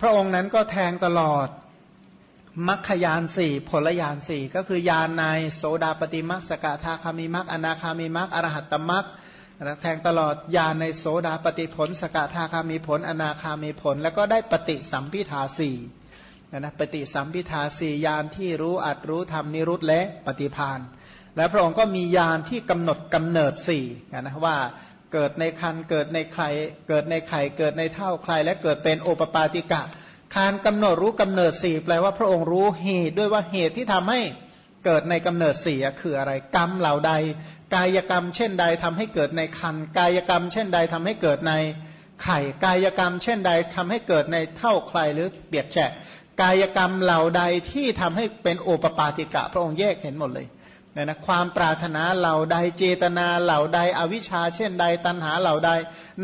พระองค์นั้นก็แทงตลอดมัคคยานสี่ผลยานสี่ก็คือยานในโสดาปฏิมัคสกทาคามิมัคอนาคามิมัคอรหัตตมัคแทงตลอดยานในโสดาปฏิผล สกทาคามีผล อนาคามีผล แล้วก็ได้ปฏิสัมพิทาสี่นะปฏิสัมพิทาสี่ยานที่รู้อัดรู้ทำนิรุตและปฏิพานและพระองค์ก็มียานที่กำหนดกำเนิดสี่นะว่า เกิดในคันเกิดในไข่เกิดในไข่เกิดในเท่าใคร และเกิดเป็นโอปปาติกะการกำหนดรู้กำเนิดสี่แปลว่าพระองค์รู้เหตุด้วยว่าเหตุที่ทำให้เกิดในกำเนิดสี่คืออะไรกรรมเหล่าใด กายกรรมเช่นใดทำให้เกิดในคันกายกรรม เช่นใดทำให้เกิดในไข่กายกรรม เช่นใดทำให้เกิดในเท่าใครหรือเปียกแฉะกายกรรมเหล่าใดที่ทำให้เป็นโอปปาติกะ พระองค์แยกเห็นหมดเลย เนี่ยนะความปรารถนาเหล่าใดเจตนาเหล่าใดอวิชชาเช่นใดตัณหาเหล่าใด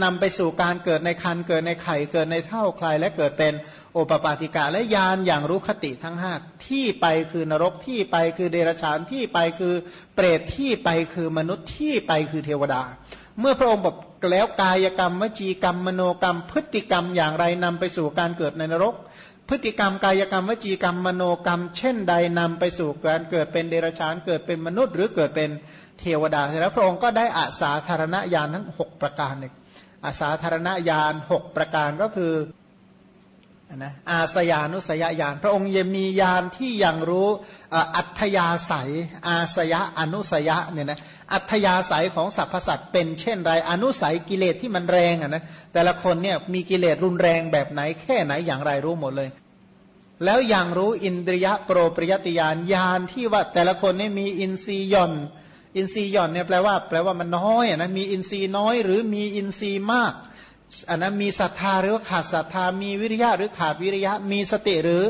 นำไปสู่การเกิดในคันเกิดในไข่เกิดในเท่าใครและเกิดเป็นโอปปาติกะและยานอย่างรู้คติทั้งห้าที่ไปคือนรกที่ไปคือเดรัจฉานที่ไปคือเปรตที่ไปคือมนุษย์ที่ไปคือเทวดา เมื่อพระองค์บอกแล้วกายกรรมวจีกรรมมโนกรรมพฤติกรรมอย่างไรนำไปสู่การเกิดในนรก พฤติกรรมกายกรรมวจีกรรมมโนกรรม เช่นใดนำไปสู่การเกิดเป็นเดรัจฉานเกิดเป็นมนุษย์ หรือเกิดเป็นเทวดาแล้วพระองค์ก็ได้อาสาธารณญาณทั้ง 6 ประการเนี่ยอาสาธารณญาณ 6 ประการก็คือนะอาสยานุสยญาณพระองค์ยังมีญาณที่ยังรู้อัธยาศัย อาสยะอนุสยะเนี่ยนะอัธยาศัยของสรรพสัตว์เป็นเช่นไรอนุสัยกิเลสที่มันแรงอะนะแต่ละคนเนี่ยมีกิเลสรุนแรงแบบไหนแค่ไหนอย่างไรรู้หมดเลย แล้วอยังรู้อินทรียะโปรปริยติยานญาณที่ว่าแต่ละคนนี่มีอินทรีย์ย่อน อินทรีย์ย่อนเนี่ยแปลว่า แปลว่ามันน้อยนะมีอินทรีย์น้อย หรือมีอินทรีย์มากอันนั้นมีศรัทธาหรือขาดศรัทธามีวิริยะหรือขาดวิริยะ มีสติหรือ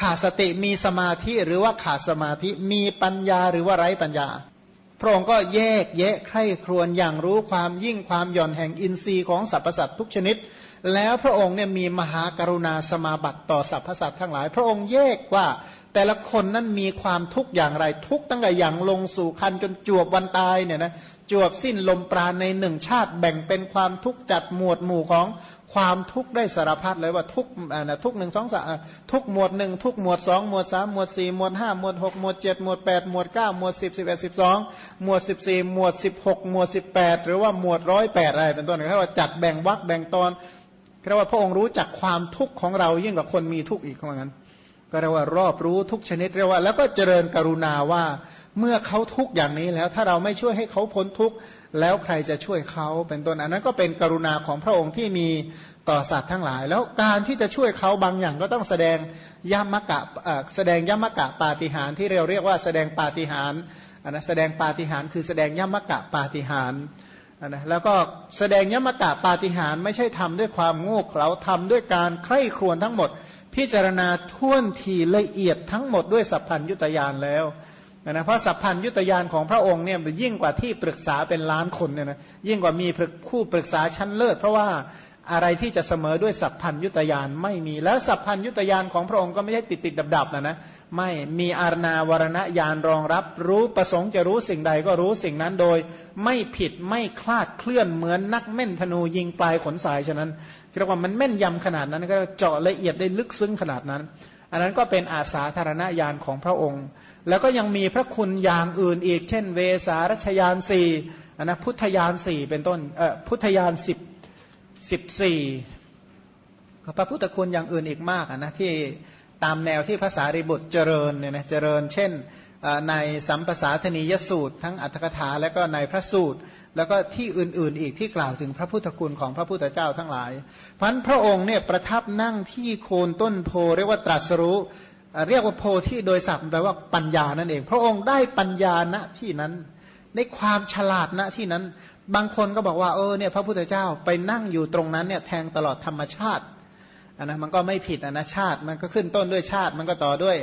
ขาดสติมีสมาธิหรือว่าขาดสมาธิมีปัญญาหรือว่าไร้ปัญญา พระองค์ก็แยกแยะใคร่ครวญอย่างรู้ความยิ่งความหย่อนแห่งอินทรีย์ของสรรพสัตว์ทุกชนิด แล้วพระองค์เนี่ยมีมหากรุณาสมาบัติต่อสรรพสัตว์ทั้งหลาย พระองค์แยกว่า แต่ละคนนั้นมีความทุกข์อย่างไรทุกตั้งแต่อย่างลงสู่คันจนจวบวันตายเนี่ยนะจวบสิ้นลมปราณในหนึ่งชาติแบ่งเป็นความทุกข์จัดหมวดหมู่ของความทุกข์ได้สารพัดเลยว่าทุกอ่านะทุกหนึ่งสองสามทุกหมวดหนึ่งทุกหมวดสองหมวดสามหมวดสี่หมวดห้าหมวดหกหมวดเจ็ดหมวดแปดหมวดเก้าหมวดสิบสิบเอ็ดสิบสองหมวดสิบสี่หมวดสิบหกหมวดสิบแปดหรือว่าหมวดร้อยแปดอะไรเป็นต้นเขาว่าจัดแบ่งวรรคแบ่งตอน เรียกว่าพระองค์รู้จักความทุกข์ของเรายิ่งกว่าคนมีทุกข์อีกเพราะงั้น ก็เรียกว่ารอบรู้ทุกชนิดเรียกว่า แล้วก็เจริญกรุณาว่าเมื่อเขาทุกข์อย่างนี้แล้ว ถ้าเราไม่ช่วยให้เขาพ้นทุกข์แล้วใครจะช่วยเขาเป็นต้นอันนั้นก็เป็นกรุณาของพระองค์ที่มีต่อสัตว์ทั้งหลาย แล้วการที่จะช่วยเขาบางอย่างก็ต้องแสดงยมกะแสดงยมกะปาฏิหารที่เราเรียกว่าแสดงปาฏิหารอันนะแสดงปาฏิหารคือแสดงยมกะปาฏิหาร นะแล้วก็แสดงยมตะปาฏิหารไม่ใช่ทำด้วยความโง่เขลาทำด้วยการใคร่ครวญทั้งหมด พิจารณาท่วนทีละเอียดทั้งหมดด้วยสัพพัญยุตยานแล้วนะเพราะสัพพัญยุตยานของพระองค์เนี่ยยิ่งกว่าที่ปรึกษาเป็นล้านคนเนี่ยนะยิ่งกว่ามีคู่ปรึกษาชั้นเลิศ เพราะว่า อะไรที่จะเสมอด้วยสัพพัญยุตยานไม่มีแล้วสัพพัญยุตยานของพระองค์ก็ไม่ใช่ติดติดดับดับนะนะไม่มีอารณาวรณญาณรองรับ รู้ประสงค์จะรู้สิ่งใดก็รู้สิ่งนั้นโดย ไม่ผิดไม่คลาดเคลื่อนเหมือนนักแม่นธนูยิงปลายขนสายฉะนั้นเรียกว่ามันแม่นยำขนาดนั้นก็เจาะละเอียดได้ลึกซึ้งขนาดนั้น อันนั้นก็เป็นอาสาธารณญาณของพระองค์ แล้วก็ยังมีพระคุณอย่างอื่นอีก เช่น เวสารัชยานสี่นะพุทธยานสี่เป็นต้นเอ่อพุทธยานสิบ สิบสี่พระพุทธคุณอย่างอื่นอีกมากนะที่ตามแนวที่ภาษาริบุตรเจริญเนี่ยนะเจริญ เช่นในสัมปสาธนียสูตร ทั้งอัตถกถาและก็ในพระสูตร แล้วก็ที่อื่นๆ อีกที่กล่าวถึงพระพุทธคุณของพระพุทธเจ้าทั้งหลาย เพันพระองค์เนี่ยประทับนั่งที่โคนต้นโพเรียกว่าตรัสรู้เรียกว่าโพที่โดยศัพท์แปลว่าปัญญานั่นเอง พระองค์ได้ปัญญาณที่นั้น ในความฉลาดณที่นั้น บางคนก็บอกว่าเออเนี่ยพระพุทธเจ้าไปนั่งอยู่ตรงนั้นเนี่ยแทงตลอดธรรมชาตินนะมันก็ไม่ผิดอนะชาติมันก็ขึ้นต้นด้วยชาติมันก็ต่อด้วย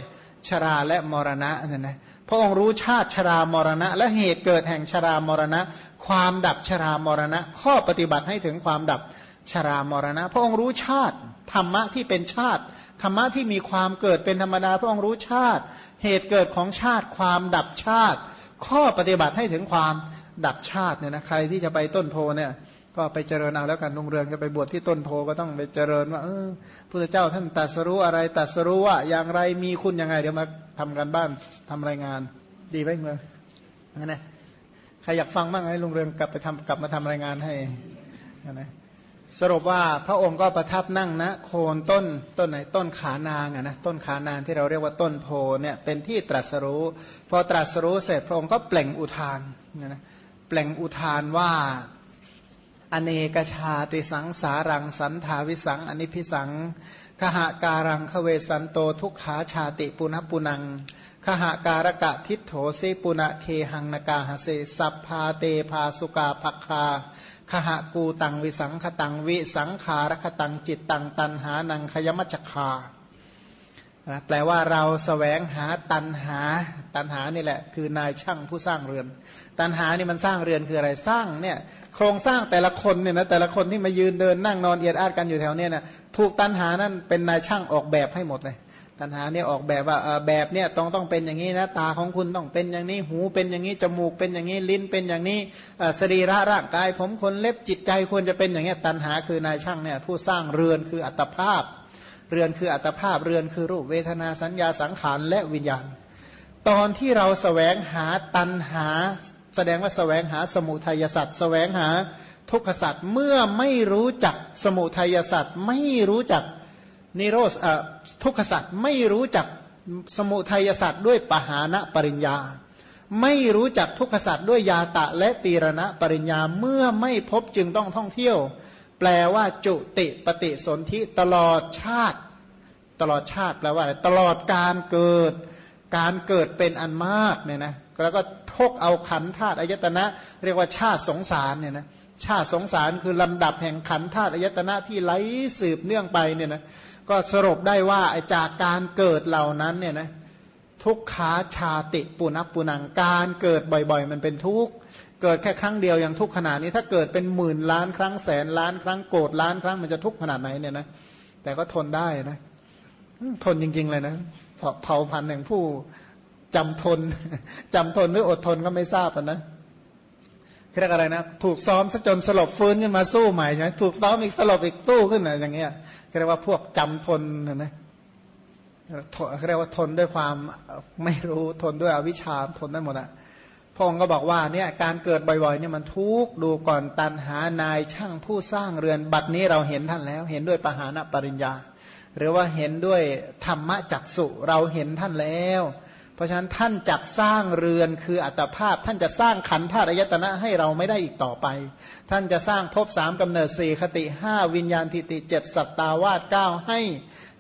ชราและมรณะนั่นนะพระองค์รู้ชาติชรามรณะ และเหตุเกิดแห่งชรามรณะ ความดับชรามรณะ ข้อปฏิบัติให้ถึงความดับชรามรณะ พระองค์รู้ชาติธรรมะที่เป็นชาติธรรมะที่มีความเกิดเป็นธรรมดา พระองค์รู้ชาติ เหตุเกิดของชาติความดับชาติ ข้อปฏิบัติให้ถึงความ ดับชาติเนี่ยนะใครที่จะไปต้นโพเนี่ยก็ไปเจริญเอาแล้วกันลุงเรืองจะไปบวชที่ต้นโพก็ต้องไปเจริญว่าเออพระเจ้าท่านตรัสรู้อะไรตรัสรู้ว่าอย่างไรมีคุณยังไง เดี๋ยวมาทำกันบ้านทำรายงาน ดีไหมเมืองนั่นนะใครอยากฟังบ้างให้ลุงเรืองกลับไปทำกลับมาทำรายงานให้นะสรุปว่าพระองค์ก็ประทับนั่งนะโคนต้นต้นไหนต้นขานางอะนะต้นขานางที่เราเรียกว่าต้นโพเนี่ยเป็นที่ตรัสรู้ พอตรัสรู้เสร็จพระองค์ก็เปล่งอุทานนะ เปลงอุทานว่า อเนกชาติสังสารังสันทาวิสังอนิพิสังขหาการังคเวสันโตทุกขาชาติปุณปุนังขหาการกะทิโถสิปุณเคหังนกาหเสสัพพาเตภาสุกาภักคาขหะกูตังวิสังขตังวิสังขารคตังจิตตังตันหานังขยมัจคา แปลว่าเราสแสวงหาตันหา ตันหานี่แหละ คือนายช่างผู้สร้างเรือน ตันหานี่มันสร้างเรือนคืออะไรสร้างเนี่ยโครงสร้างแต่ละคนเนี่ยนะแต่ละคนที่มายืนเดินนั่งนอนเอียดอาดกันอยู่แถวเนี้ยนะถูกตันหานั่นเป็นนายช่างออกแบบให้หมดเลยตัณหาเนี่ยออกแบบว่าแบบเนี่ยต้องต้องเป็นอย่างนี้นะตาของคุณต้องเป็นอย่างนี้หูเป็นอย่างนี้จมูกเป็นอย่างนี้ลิ้นเป็นอย่างนี้สรีระร่างกาย ผมคนเล็บจิตใจควรจะเป็นอย่างนี้ตัณหาคือนายช่างเนี่ยผู้สร้างเรือนคืออัตภาพ เรือนคืออัตภาพเรือนคือรูปเวทนาสัญญาสังขารและวิญญาณ ตอนที่เราสแสวงหาตัณหา แสดงว่าสแสวงหาสมุทัยสัตว์แสวงหาทุกขสัตว์เมื่อไม่รู้จักสมุทัยสัตว์ไม่รู้จักนิโรธทุกขสัตว์ไม่รู้จักสมุทัยสัตว์ด้วยปหานะปริญญา ไม่รู้จักทุกขสัตว์ด้วยยาตะและตีรณะปริญญาเมื่อไม่พบจึงต้องท่องเที่ยว แปลว่าจุติปฏิสนธิตลอดชาติ ตลอดชาติแปลว่าอะไรตลอดการเกิด การเกิดเป็นอันมากเนี่ยนะแล้วก็ทกเอาขันธาตุอายตนะ เรียกว่าชาติสงสารเนี่ยนะชาติสงสารคือลำดับแห่งขันธาตุอายตนะที่ไหลสืบเนื่องไปเนี่ยนะก็สรุปได้ว่าจากการเกิดเหล่านั้นเนี่ยนะทุกขาชาติปุนับปุนังการเกิดบ่อยๆ มันเป็นทุกข์ เกิดแค่ครั้งเดียวอย่างทุกขนาดนี้ถ้าเกิดเป็นหมื่นล้านครั้งแสนล้านครั้งโกรธล้านครั้งมันจะทุกข์ขนาดไหนเนี่ยนะแต่ก็ทนได้นะทนจริง ๆ เลยนะเผ่าพันธุ์แห่งผู้จำทนจำทนหรืออดทนก็ไม่ทราบนะเรียกอะไรนะถูกซ้อมซะจนสลบฟื้นขึ้นมาสู้ใหม่ใช่ไหมถูกซ้อมอีกสลบอีกตู้ขึ้นอะไรอย่างเงี้ยเรียกว่าพวกจำทนนะเรียกว่าทนด้วยความไม่รู้ทนด้วยอวิชชาทนได้หมดอะ พงก็บอกว่าเนี่ยการเกิดบ่อยๆเนี่ยมันทุกดูก่อนตันหานายช่างผู้สร้างเรือนบัดนี้เราเห็นท่านแล้ว เห็นด้วยปหานปริญญา หรือว่าเห็นด้วยธรรมจักสุเราเห็นท่านแล้ว เพราะฉะนั้นท่านจักสร้างเรือนคืออัตภาพ ท่านจะสร้างขันธาตุอายตนะให้เราไม่ได้อีกต่อไป ท่านจะสร้างภพสามกำเนิดสี่คติห้าวิญญาณทิติเจ็ดสัตตาวาสเก้าให้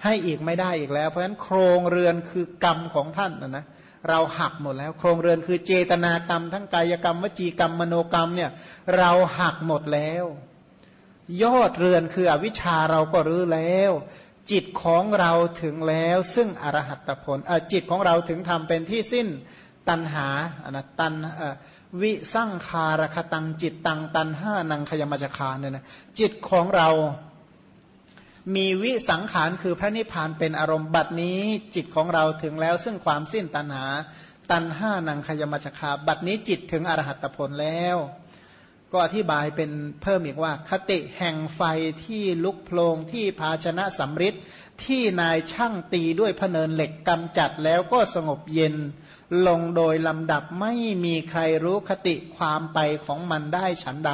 ให้อีกไม่ได้อีกแล้ว เพราะฉะนั้นโครงเรือนคือกรรมของท่านนะนะ เราหักหมดแล้ว โครงเรือนคือเจตนากรรม ทั้งกายกรรม วจีกรรมมโนกรรมเนี่ยเราหักหมดแล้ว ยอดเรือนคืออวิชชาเราก็รื้อแล้ว จิตของเราถึงแล้ว ซึ่งอรหัตผลจิตของเราถึงทำเป็นที่สิ้นตันหาอนะตันวิสั่งคารคตังจิตตังตันห้านังขยมจคาเนี่ยนะจิตของเรา มีวิสังขารคือพระนิพพานเป็นอารมณ์บัดนี้จิตของเราถึงแล้ว ซึ่งความสิ้นตันหา ตันห้านังขยมจคาบัดนี้จิตถึงอรหัตผลแล้ว ก็อธิบายเป็นเพิ่มอีกว่า คติแห่งไฟที่ลุกโพลงที่ภาชนะสำริดที่นายช่างตีด้วยพเนินเหล็กกำจัดแล้วก็สงบเย็น ลงโดยลำดับไม่มีใครรู้คติความไปของมันได้ฉันใด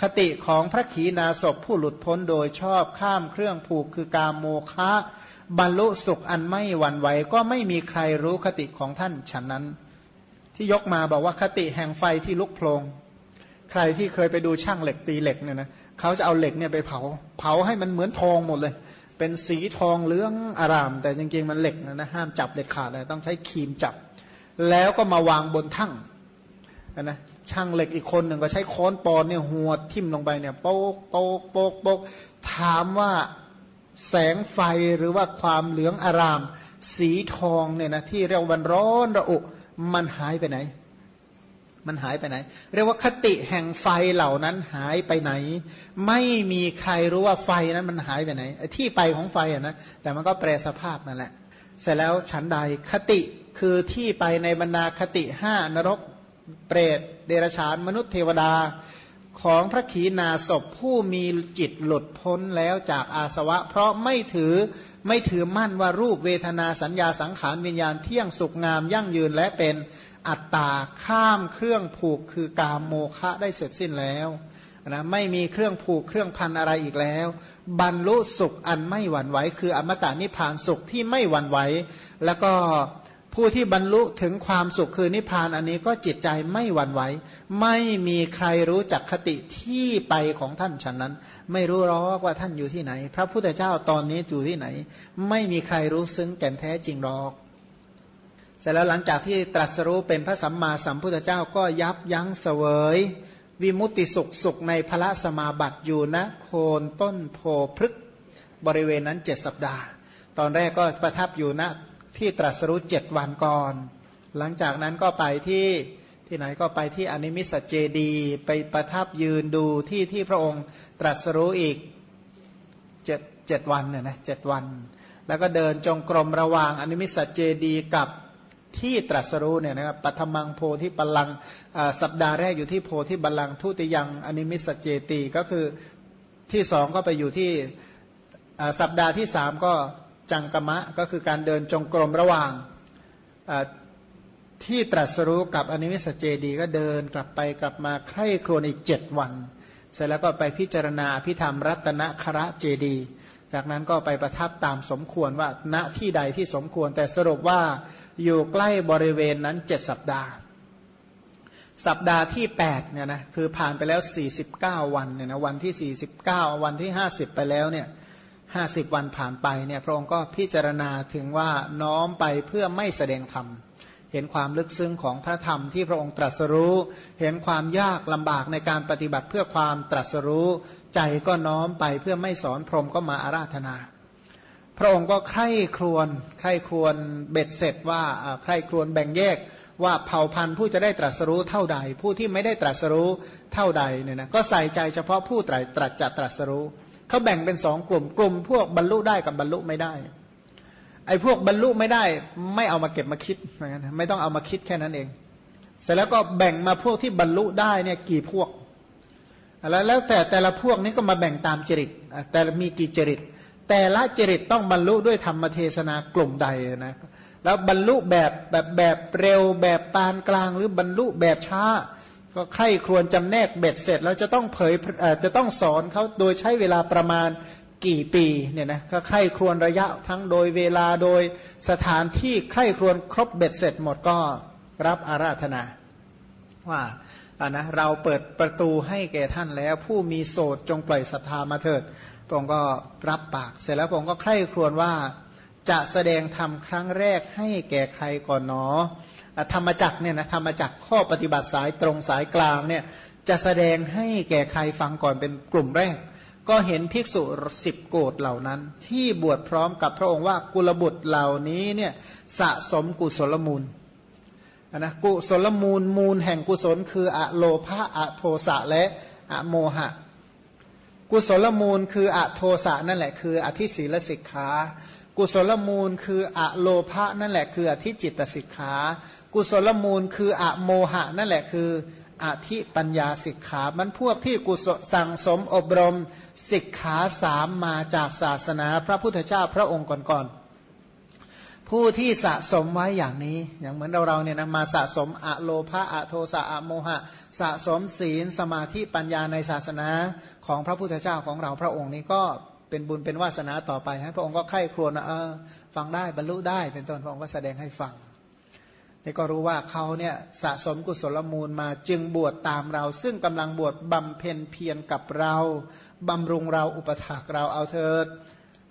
คติของพระขีณาสพผู้หลุดพ้นโดยชอบข้ามเครื่องผูกคือกามโมคะ บรรลุสุขอันไม่หวั่นไหวก็ไม่มีใครรู้คติของท่านฉันนั้น ที่ยกมาบอกว่าคติแห่งไฟที่ลุกโพลงใครที่เคยไปดูช่างเหล็กตีเหล็กเนี่ยนะเขาจะเอาเหล็กเนี่ยไปเผา เผาให้มันเหมือนทองหมดเลย เป็นสีทองเหลืองอาราม แต่จริงๆมันเหล็กนะนะห้ามจับเด็ดขาดเลยต้องใช้ครีมจับ แล้วก็มาวางบนทั่งนะ ช่างเหล็กอีกคนหนึ่งก็ใช้ค้อนปอนเนี่ยหัวทิ่มลงไปเนี่ยโป๊กโป๊กโป๊กโป๊กถามว่าแสงไฟหรือว่าความเหลืองอาราม สีทองเนี่ยนะที่เรียกวันร้อนระอุมันหายไปไหน มันหายไปไหน เรียกว่าคติแห่งไฟเหล่านั้นหายไปไหน ไม่มีใครรู้ว่าไฟนั้นมันหายไปไหนที่ไปของไฟอะนะแต่มันก็แปรสภาพนั่นแหละ เสร็จแล้วฉันใดคติคือที่ไปในบรรดาคติห้านรก เปรตเดรัจฉานมนุษย์เทวดาของพระขีณาสพผู้มีจิตหลุดพ้นแล้วจากอาสวะ เพราะไม่ถือไม่ถือมั่นว่ารูปเวทนาสัญญาสังขารวิญญาณเที่ยงสุขงามยั่งยืนและเป็นอัตตาข้ามเครื่องผูกคือกามโมคะได้เสร็จสิ้นแล้วนะไม่มีเครื่องผูกเครื่องพันอะไรอีกแล้ว บรรลุสุขอันไม่หวั่นไหว คืออมตะนิพพานสุขที่ไม่หวั่นไหว แล้วก็ ผู้ที่บรรลุถึงความสุขคือนิพพานอันนี้ก็จิตใจไม่หวั่นไหวไม่มีใครรู้จักคติที่ไปของท่านฉันนั้น ไม่รู้หรอกว่าท่านอยู่ที่ไหน พระพุทธเจ้าตอนนี้อยู่ที่ไหน ไม่มีใครรู้ซึ้งแก่นแท้จริงหรอกเสร็จแล้วหลังจากที่ตรัสรู้เป็นพระสัมมาสัมพุทธเจ้าก็ยับยั้งเสวย วิมุตติสุขสุขในพระสมาบัติอยู่นะโคนต้นโพพฤกบริเวณนั้นเจ็ดสัปดาห์ ตอนแรกก็ประทับอยู่ณ ที่ตรัสรู้เจ็ดวันก่อน หลังจากนั้นก็ไปที่ที่ไหนก็ไปที่อนิมิสเจดีไปประทับยืนดูที่ที่พระองค์ตรัสรู้อีกเจ็ดเจ็ดวันเนี่ยนะเจ็ดวัน แล้วก็เดินจงกรมระหว่างอนิมิสเจดีย์กับที่ตรัสรู้เนี่ยนะครับปฐมังโพธิปัลลังกังสัปดาห์แรกอยู่ที่โพธิบัลลังทุติยังอนิมิสเจตีก็คือที่สองก็ไปอยู่ที่สัปดาห์ที่สามก็ จังกมะก็คือการเดินจงกรมระหว่างที่ตรัสรู้กับอนิมิสเจดีก็เดินกลับไปกลับมาใคร่ครวญอีกเจ็ดวัน เสร็จแล้วก็ไปพิจารณาพิธรรมรัตนคระเจดี จากนั้นก็ไปประทับตามสมควรว่าณที่ใดที่สมควร แต่สรุปว่าอยู่ใกล้บริเวณนั้นเจ็ดสัปดาห์ สัปดาห์ที่8เนี่ยนะคือผ่านไปแล้ว 49 วันเนี่ยนะวันที่ 49 วันที่ 50 ไปแล้วเนี่ย ห้าสิบวันผ่านไปเนี่ยพระองค์ก็พิจารณาถึงว่าน้อมไปเพื่อไม่แสดงธรรม เห็นความลึกซึ้งของพระธรรมที่พระองค์ตรัสรู้ เห็นความยากลำบากในการปฏิบัติเพื่อความตรัสรู้ ใจก็น้อมไปเพื่อไม่สอนพรหมก็มาอาราธนา พระองค์ก็ใคร่ครวญใคร่ครวญเบ็ดเสร็จว่าใคร่ครวญแบ่งแยกว่าเผ่าพันธุ์ผู้จะได้ตรัสรู้เท่าใด ผู้ที่ไม่ได้ตรัสรู้เท่าใดเนี่ยนะก็ใส่ใจเฉพาะผู้ตรัสตรัสจะตรัสรู้ เขาแบ่งเป็นสองกลุ่ม กลุ่มพวกบรรลุได้กับบรรลุไม่ได้ ไอ้พวกบรรลุไม่ได้ ไม่เอามาเก็บมาคิดไม่ต้องเอามาคิดแค่นั้นเอง เสร็จแล้วก็แบ่งมาพวกที่บรรลุได้เนี่ยกี่พวกแล้วแล้วแต่แต่ละพวกนี้ก็มาแบ่งตามจริตแต่มีกี่จริต แต่ละจริตต้องบรรลุด้วยธรรมเทศนากลุ่มใดนะแล้วบรรลุแบบแบบแบบเร็วแบบปานกลางหรือบรรลุแบบช้า ก็ใคร่ครวญจำแนกเบ็ดเสร็จ แล้วจะต้องเผยจะต้องสอนเขาโดยใช้เวลาประมาณกี่ปีเนี่ยนะก็ใคร่ครวญระยะทั้งโดยเวลาโดยสถานที่ใคร่ครวญครบเบ็ดเสร็จหมดก็รับอาราธนาว่าอ่านะเราเปิดประตูให้แก่ท่านแล้ว ผู้มีโสดจงปล่อยศรัทธามาเถิดพระองค์ก็รับปากเสร็จแล้วพระองค์ก็ใคร่ครวญว่าจะแสดงธรรมครั้งแรกให้แก่ใครก่อนเนอ ธรรมจักเนี่ยนะธรรมจักข้อปฏิบัติสายตรงสายกลางเนี่ยจะแสดงให้แก่ใครฟังก่อนเป็นกลุ่มแรก ก็เห็นภิกษุสิบโกดเหล่านั้น ที่บวชพร้อมกับพระองค์ว่ากุลบุตรเหล่านี้เนี่ยสะสมกุศลมูลนะกุศลมูลมูลแห่งกุศลคืออะโลภะอะโทสะและอะโมหะ กุศลมูลคืออะโทสะนั่นแหละคืออธิศีลสิกขา กุศลมูลคืออะโลภะนั่นแหละคืออธิจิตสิกขา กุศลมูลคืออะโมหะ นั่นแหละคืออธิปัญญาสิกขา มันพวกที่กุศลสั่งสมอบรมสิกขาสามมาจากศาสนาพระพุทธเจ้าพระองค์ก่อนๆ ผู้ที่สะสมไว้อย่างนี้ อย่างเหมือนเราเราเนี่ยนะมาสะสมอะโลภะอะโทสะอะโมหะ สะสมศีลสมาธิปัญญาในศาสนาของพระพุทธเจ้าของเราพระองค์นี้ก็ เป็นบุญเป็นวาสนาต่อไปฮะพระองค์ก็ไข้ครวญเออฟังได้บรรลุได้เป็นต้นพระองค์ก็แสดงให้ฟังนี่ก็รู้ว่าเขาเนี่ยสะสมกุศลมูลมาจึงบวชตามเรา ซึ่งกำลังบวชบำเพ็ญเพียรกับเราบำรุงเราอุปถากเราเอาเถิด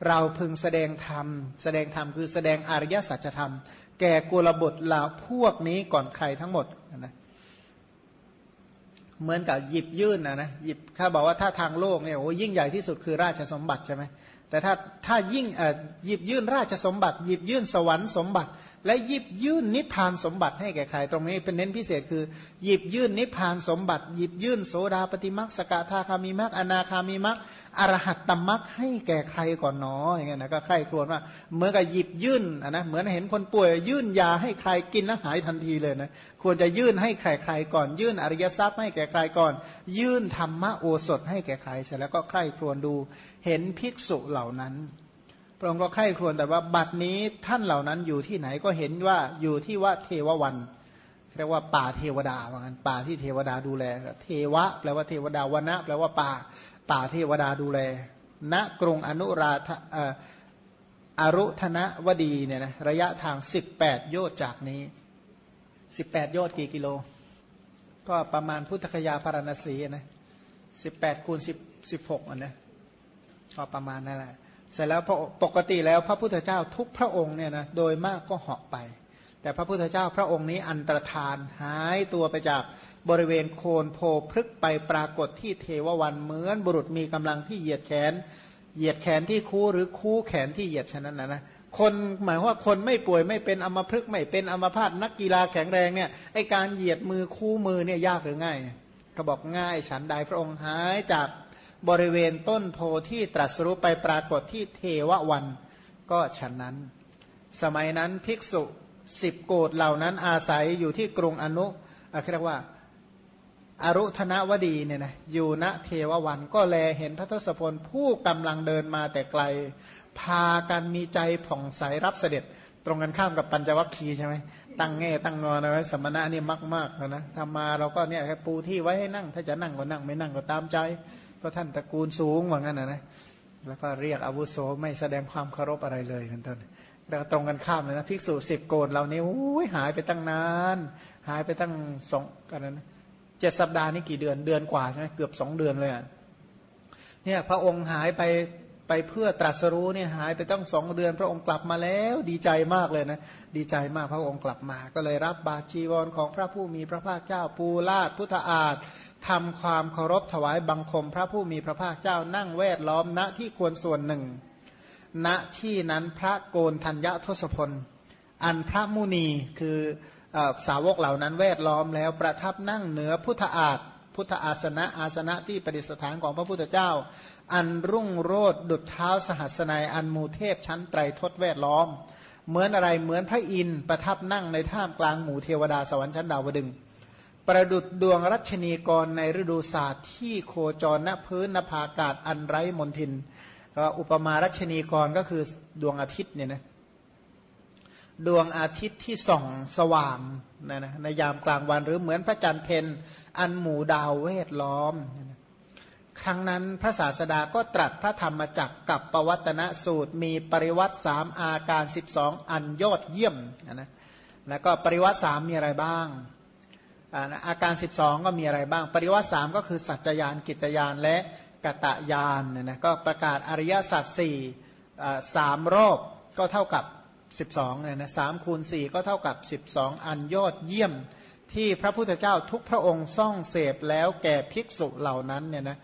เราพึงแสดงธรรม แสดงธรรมคือแสดงอริยสัจธรรม แก่กุลบุตรเหล่าพวกนี้ก่อนใครทั้งหมดนะ เหมือนกับหยิบยื่นนะนะหยิบถ้าบอกว่าถ้าทางโลกเนี่ยโอ้ยิ่งใหญ่ที่สุดคือราชสมบัติใช่ไหมแต่ถ้าถ้ายิ่งหยิบยื่นราชสมบัติ หยิบยื่นสวรรค์สมบัติและหยิบยื่นนิพพานสมบัติให้แก่ใคร ตรงนี้เป็นเน้นพิเศษคือ หยิบยื่นนิพพานสมบัติ หยิบยื่นโสดาปฏิมักสกทาคามีมักอนาคามีมักอรหัตตมักให้แก่ใครก่อนหนออย่างเงี้ยนะก็ใครครวญว่าเหมือนกับหยิบยื่นนะเหมือนเห็นคนป่วยยื่นยาให้ใครกินแล้วหายทันทีเลยนะควรจะยื่นให้ใครใครก่อน ยื่นอริยทรัพย์ให้แก่ใครก่อน ยื่นธรรมโอสถให้แก่ใครเสร็จแล้วก็ใครครวญดูเห็นภิกษุเหล่านั้น พระองค์ก็ใคร่ครวญแต่ว่าบัดนี้ท่านเหล่านั้นอยู่ที่ไหนก็เห็นว่าอยู่ที่ว่าเทววันเรียกว่าป่าเทวดาว่างั้นป่าที่เทวดาดูแล เทวะ แปลว่าเทวดาวนะ แปลว่าป่า ป่าเทวดาดูแล ณกรุงอนุราธอารุธนวดีเนี่ยนะระยะทาง 18 โยชน์จากนี้ 18 โยชน์กี่กิโล ก็ประมาณพุทธคยาพารณสีนะ18คูณ10 16อันนะก็ประมาณนั่นแหละ เสร็จแล้วปกติแล้วพระพุทธเจ้าทุกพระองค์เนี่ยนะโดยมากก็เหาะไป แต่พระพุทธเจ้าพระองค์นี้อันตรธานหายตัวไปจากบริเวณโคนโพพฤกไปปรากฏที่เทววันเหมือนบุรุษมีกำลังที่เหยียดแขน เหยียดแขนที่คู่หรือคู่แขนที่เหยียดฉะนั้นนะนะคนหมายว่าคนไม่ป่วยไม่เป็นอัมพฤกไม่เป็นอัมพาตนักกีฬาแข็งแรงเนี่ยไอการเหยียดมือคู่มือเนี่ยยากหรือง่ายก็บอกง่ายฉันใดพระองค์หายจาก บริเวณต้นโพที่ตรัสรู้ไปปรากฏที่เทววัน ก็ฉะนั้น สมัยนั้นภิกษุสิบโกดเหล่านั้นอาศัยอยู่ที่กรุงอนุเรียกว่าอารุธนวดีเนี่ยนะอยู่ณเทววันก็แลเห็นพระทศพลผู้กำลังเดินมาแต่ไกล พากันมีใจผ่องใสรับเสด็จ ตรงกันข้ามกับปัญจวัคคีย์ใช่ไหมตั้งแง่ตั้งงอนเอาไว้สมณะนี่มากมากนะทำมาเราก็เนี่ยปูที่ไว้ให้นั่ง ถ้าจะนั่งก็นั่งไม่นั่งก็ตามใจ ก็ท่านตระกูลสูงว่างั้นนะนะแล้วก็เรียกอาวุโสไม่แสดงความเคารพอะไรเลยเป็นต้นแล้วตรงกันข้ามเลยนะภิกษุสิบโกนเรานี่้ยหายไปตั้งนาน หายไปตั้งสองกันนะเจ็ดสัปดาห์นี่กี่เดือนเดือนกว่าใช่ไหมเกือบสองเดือนเลยอะเนี่ยพระองค์หายไป ไปเพื่อตรัสรู้เนี่ยหายไปตั้งสองเดือน พระองค์กลับมาแล้วดีใจมากเลยนะดีใจมากพระองค์กลับมา ก็เลยรับบาจีวรของพระผู้มีพระภาคเจ้าปูลาดพุทธอาฏทำความเคารพถวายบังคม พระผู้มีพระภาคเจ้านั่งแวดล้อมณที่ควรส่วนหนึ่ง ณที่นั้นพระโกนธัญญทศพล อันพระมุนีคือสาวกเหล่านั้นแวดล้อมแล้วประทับนั่งเหนือพุทธอาฏพุทธอาสนะอาสนะที่ประดิษฐานของพระพุทธเจ้า อันรุ่งโรดดุจเท้าสหัสนัยอันมูเทพชั้นไตรทศแวดล้อม เหมือนอะไรเหมือนพระอินทร์ประทับนั่งในท่ามกลางหมู่เทวดาสวรรค์ชั้นดาวดึง ประดุดดวงรัชนีกรในฤดูศาสตร์ที่โคจรณพื้นนภาอากาศอันไร้มนทินก็อุปมารัชนีกรก็คือดวงอาทิตย์เนี่ยนะดวงอาทิตย์ที่ส่องสว่างนะนะในยามกลางวันหรือเหมือนพระจันทร์เพนอันหมู่ดาวเวทล้อม ครั้งนั้นพระศาสดาก็ตรัสพระธรรมจักกับปวัตนสูตร มีปริวัติสามอาการ 12 อันยอดเยี่ยมนะแล้วก็ปริวัติสามมีอะไรบ้าง อาการ 12 ก็มีอะไรบ้าง ปริวัติสามก็คือสัจจยานกิจยานและกตะยานนี่ยนะก็ประกาศอริยสัจสี่สามรอบก็เท่ากับ 12เนี่ยนะสามคูณสี่ก็เท่ากับ 12 อันยอดเยี่ยมที่พระพุทธเจ้าทุกพระองค์ซ่องเสพแล้วแก่ภิกษุเหล่านั้นเนี่ยนะ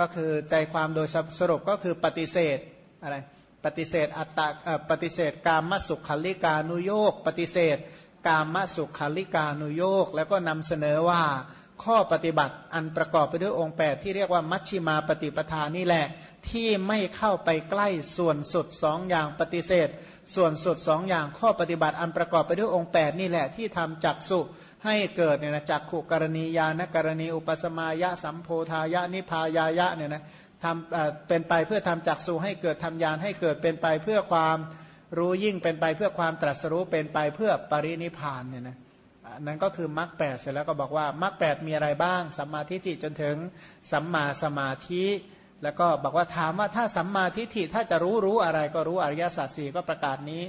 ก็คือใจความโดยสรุปก็คือปฏิเสธอะไรปฏิเสธอัตตาปฏิเสธกามสุขคลิกานุโยกปฏิเสธกามสุขาลิกานุโยกแล้วก็นำเสนอว่าข้อปฏิบัติอันประกอบไปด้วยองค์ 8 ที่เรียกว่ามัชชิมาปฏิปทานี่แหละ ที่ไม่เข้าไปใกล้ส่วนสุดสองอย่างปฏิเสธ ส่วนสุดสองอย่างข้อปฏิบัติอันประกอบไปด้วยองค์ 8 นี่แหละที่ทำจักสุ ให้เกิดเนี่ยนะจักขุกรณียานกรณี อุปสมายะสัมโพธายะนิพายายะเนี่ยนะทำเป็นไปเพื่อทำจักสุให้เกิดทำยานให้เกิดเป็นไปเพื่อความรู้ยิ่งเป็นไปเพื่อความตรัสรู้เป็นไปเพื่อปรินิพานเนี่ยนะนั่นก็คือมรรคแปดเสร็จแล้วก็บอกว่ามรรคแปดมีอะไรบ้างสัมมาทิฏฐิจนถึงสัมมาสมาธิ แล้วก็บอกว่าถามว่าถ้าสัมมาทิฏฐิถ้าจะรู้รู้อะไรก็รู้อริยสัจสี่ก็ประกาศนี้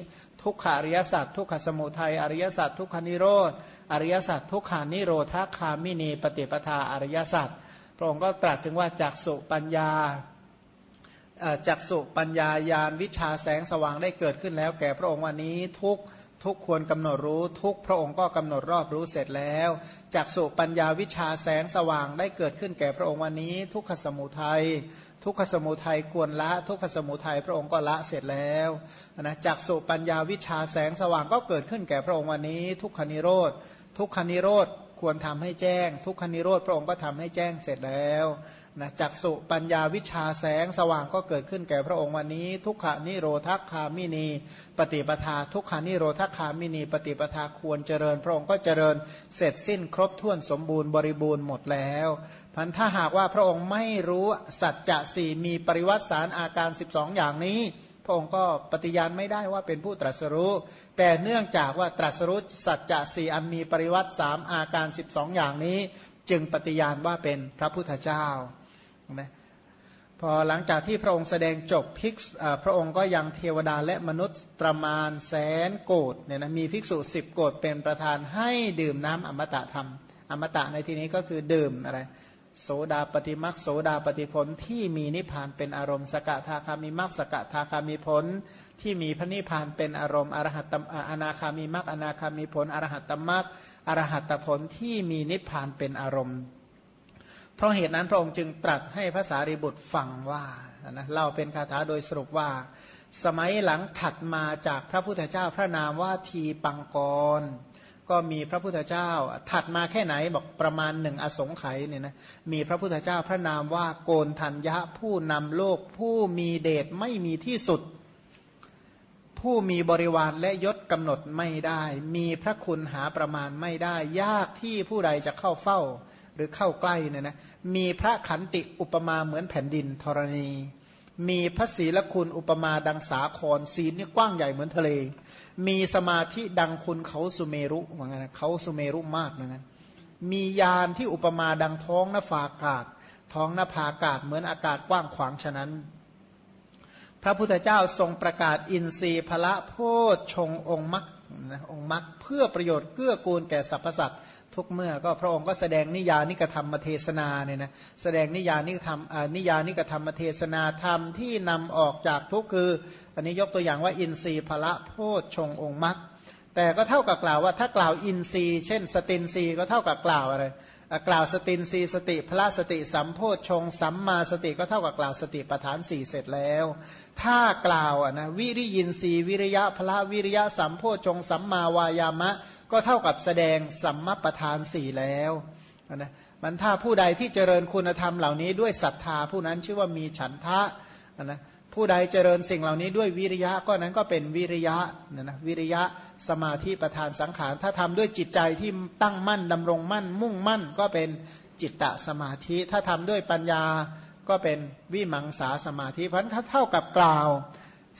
ทุกขาริยสัจทุกขสมุทัยอริยสัจทุกขานิโรธอริยสัจทุกขานิโรธาคามินีปฏิปทาอริยสัจพระองค์ก็ตรัสถึงว่าจากสุปัญญาจักสุปัญญายานวิชาแสงสว่างได้เกิดขึ้นแล้วแก่พระองค์วันนี้ทุก ทุกควรกำหนดรู้ทุกพระองค์ก็กำหนดรอบรู้เสร็จแล้วจากสุปัญญาวิชาแสงสว่างได้เกิดขึ้นแก่พระองค์วันนี้ ทุกขสมุทัยทุกขสมุทัยควรละทุกขสมุทัยพระองค์ก็ละเสร็จแล้วนะจากสุปัญญาวิชาแสงสว่างก็เกิดขึ้นแก่พระองค์วันนี้ ทุกขนิโรธทุกขนิโรธควรทำให้แจ้ง ทุกขนิโรธพระองค์ก็ทำให้แจ้งเสร็จแล้ว นะจักสุปัญญาวิชาแสงสว่างก็เกิดขึ้นแก่พระองค์วันนี้ ทุกขานิโรธคามินี ปฏิปทา ทุกขานิโรธคามินี ปฏิปทาควรเจริญ พระองค์ก็เจริญเสร็จสิ้นครบถ้วนสมบูรณ์บริบูรณ์หมดแล้วพันถ้าหากว่าพระองค์ไม่รู้สัจจะสี่มีปริวัติสารอาการ 12 อย่างนี้ พระองค์ก็ปฏิญาณไม่ได้ว่าเป็นผู้ตรัสรู้ แต่เนื่องจากว่าตรัสรู้สัจจะสี่อันมีปริวัติสามอาการ 12 อย่างนี้ จึงปฏิญาณว่าเป็นพระพุทธเจ้า นะพอหลังจากที่พระองค์แสดงจบภิกษุพระองค์ก็ยังเทวดาและมนุษย์ประมาณแสนโกดเนี่ยนะมีภิกษุสิบโกดเป็นประธานให้ดื่มน้ำอมตะธรรม อมตะในที่นี้ก็คือดื่มอะไรโสดาปฏิมักโสดาปฏิผลที่มีนิพพานเป็นอารมณ์สกทาคามีมักสกทาคามีผล ที่มีพระนิพพานเป็นอารมณ์อรหัตตอนาคามีมักอนาคามีผลอรหัตตมักอรหัตตผลที่มีนิพพานเป็นอารมณ์ เพราะเหตุนั้นพระองค์จึงตรัสให้ภาษาริบุตรฟังว่านะเล่าเป็นคาถาโดยสรุปว่า สมัยหลังถัดมาจากพระพุทธเจ้าพระนามว่าทีปังกร ก็มีพระพุทธเจ้า ถัดมาแค่ไหนบอกประมาณหนึ่งอสงไขยเนี่ยนะมีพระพุทธเจ้าพระนามว่าโกนทัญญะผู้นำโลกผู้มีเดชไม่มีที่สุด ผู้มีบริวารและยศกำหนดไม่ได้ มีพระคุณหาประมาณไม่ได้ ยากที่ผู้ใดจะเข้าเฝ้า รือเข้าใกล้เนี่ยนะมีพระขันติอุปมาเหมือนแผ่นดินธรณี มีพระศีลคุณอุปมาดังสาครศีลนี่กว้างใหญ่เหมือนทะเล มีสมาธิดังคุณเขาสุเมรุว่างั้นเขาสุเมรุมากเหมือนกันมียานที่อุปมาดังท้องนภาอากาศ ท้องนภาอากาศเหมือนอากาศกว้างขวางฉะนั้น พระพุทธเจ้าทรงประกาศอินทรีย์พละโพชฌงองค์มรรคองค์มรรคเพื่อประโยชน์เกื้อกูลแก่สรรพสัตว์ทุกเมื่อก็พระองค์ก็แสดงนิยานิกธรรมมาเทศนาเนี่ยนะแสดงนิยานิธรรมนิยานิกธรรมมาเทศนาธรรมที่นำออกจากทุกคือ อันนี้ยกตัวอย่างว่าอินทรีย์พละโพชฌงองค์มรรคแต่ก็เท่ากับกล่าวว่าถ้ากล่าวอินทรีย์ เช่น สตินทรีย์ก็เท่ากับกล่าวอะไร กล่าวสตินรีสติพระสติสัมโพชฌงสัมมาสติก็เท่ากับกล่าวสติปฐานสี่เสร็จแล้ว ถ้ากล่าวนะวิริยินรีวิริยะพระวิริยะสัมโพชฌงสัมมาวายามะ ก็เท่ากับแสดงสัมมาประธานสี่แล้วนะมันถ้าผู้ใดที่เจริญคุณธรรมเหล่านี้ด้วยศรัทธาผู้นั้นชื่อว่ามีฉันทะนะผู้ใดเจริญสิ่งเหล่านี้ด้วยวิริยะก็นั้นก็เป็นวิริยะนะนะวิริยะ สมาธิประธานสังขาร ถ้าทำด้วยจิตใจที่ตั้งมั่นดำรงมั่น มุ่งมั่นก็เป็นจิตตสมาธิ ถ้าทำด้วยปัญญาก็เป็นวิมังสาสมาธิ เพราะนั้นเท่ากับกล่าว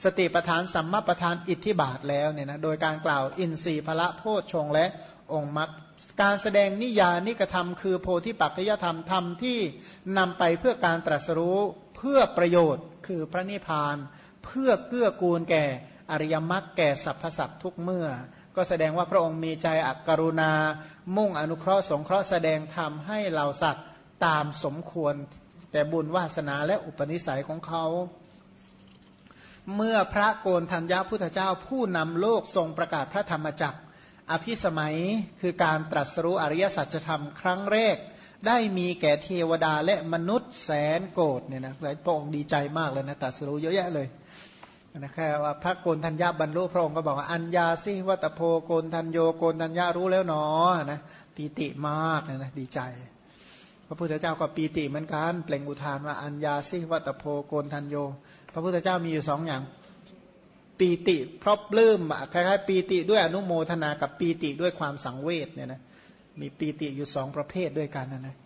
สติปทานสัมมาปทานอิทธิบาทแล้วเนี่ยนะ โดยการกล่าวอินทรีย์พละโพชฌงและองค์มรรคการแสดงนิยานิกธรรม คือโพธิปัจจยธรรมธรรมที่นำไปเพื่อการตรัสรู้เพื่อประโยชน์ คือพระนิพพาน เพื่อเกื้อกูลแก่ อริยมรรคแก่สรรพสัตว์ทุกเมื่อ ก็แสดงว่าพระองค์มีใจอักกรุณา มุ่งอนุเคราะห์สงเคราะห์แสดงธรรมให้เหล่าสัตว์ตามสมควร แต่บุญวาสนาและอุปนิสัยของเขาเมื่อพระโกนธัญญาพุทธเจ้าผู้นำโลกทรงประกาศพระธรรมจักร อภิสมัยคือการตรัสรู้อริยสัจธรรมครั้งแรก ได้มีแก่เทวดาและมนุษย์แสนโกรธเนี่ยนะพระองค์ดีใจมากเลยนะตรัสรู้เยอะแยะเลย นะแค่ว่าพระโกนธัญญาบรรลุพระองค์ก็บอกว่าอัญญาสิวัตโพโกนธัญโยโกนธัญญารู้แล้วหนอนะปีติมากนะดีใจ พระพุทธเจ้าก็ปีติเหมือนกันเปล่งอุทานว่าอัญญาสิวัตโพโกนธัญโย พระพุทธเจ้ามีอยู่สองอย่างปีติเพราะปลื้มคล้ายๆปีติด้วยอนุโมทนากับปีติด้วยความสังเวชเนี่ยนะมีปีติอยู่สองประเภทด้วยกันนะนะ